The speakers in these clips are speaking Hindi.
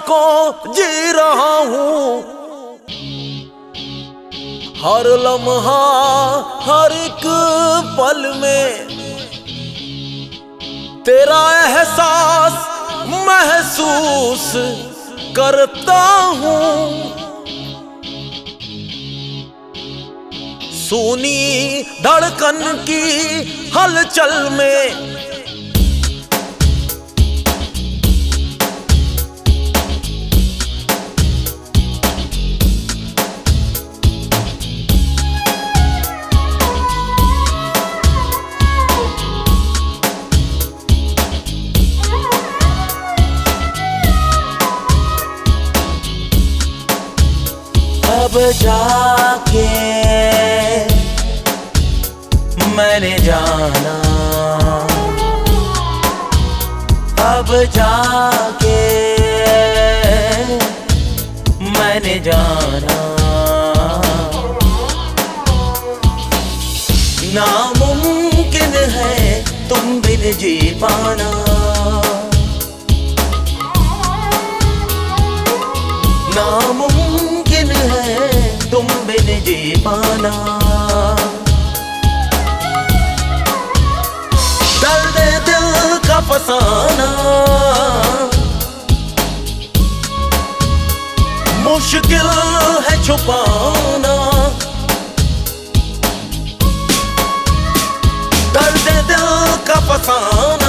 को जी रहा हूँ। हर लम्हा, हर एक पल में तेरा एहसास महसूस करता हूँ। सुनी धड़कन की हलचल में जाके मैंने जाना। अब जाके मैंने जाना। नामुमकिन है तुम बिन जी पाना। पाना। दर्द दिल का फसाना। मुश्किल है छुपाना। दर्द दिल का फसाना।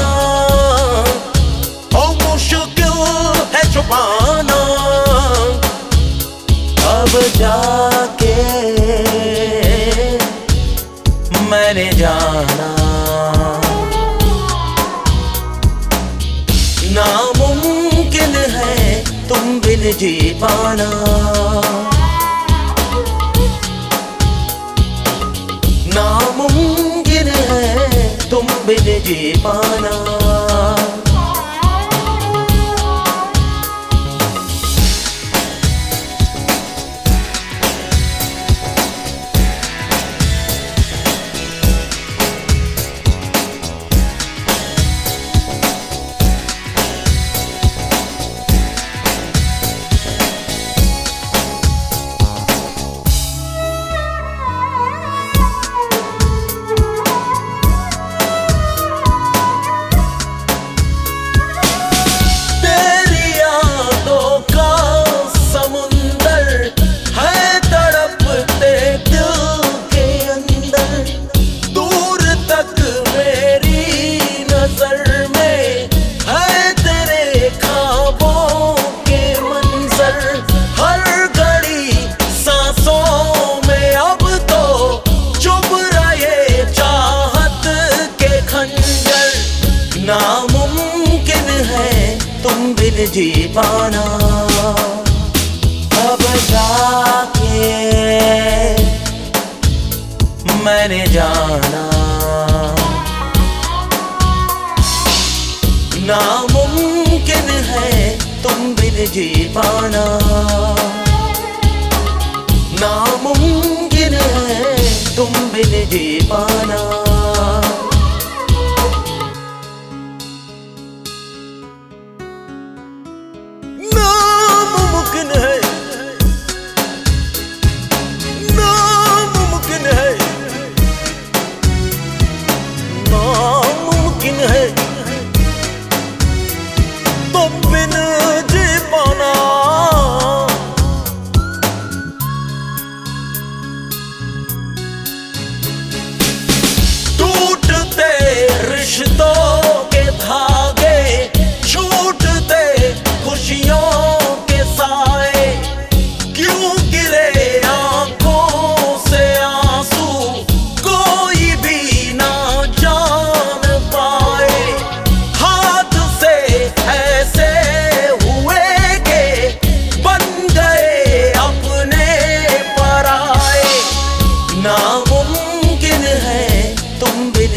जी पाना नामुमकिन है तुम बिन जी पाना खंजर नामुमकिन है तुम बिन जी पाना अब जाके मैंने जाना। नामुमकिन है तुम बिन जी पाना नामुमकिन है तुम बिन जी पाना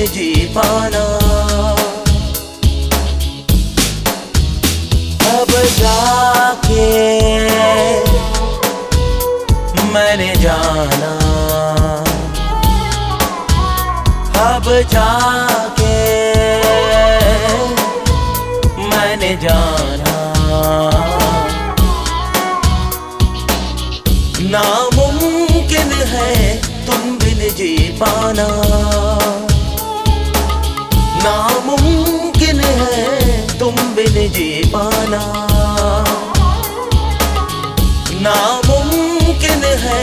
जी पाना। अब जाके मैंने जाना। अब जाके मैंने जाना। नामुमकिन है तुम बिन जी पाना। जी पाना। नामुमकिन है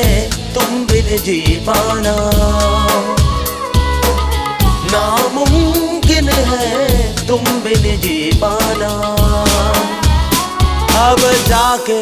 तुम बिन जी पाना नामुमकिन है तुम बिन जी पाना। अब जाके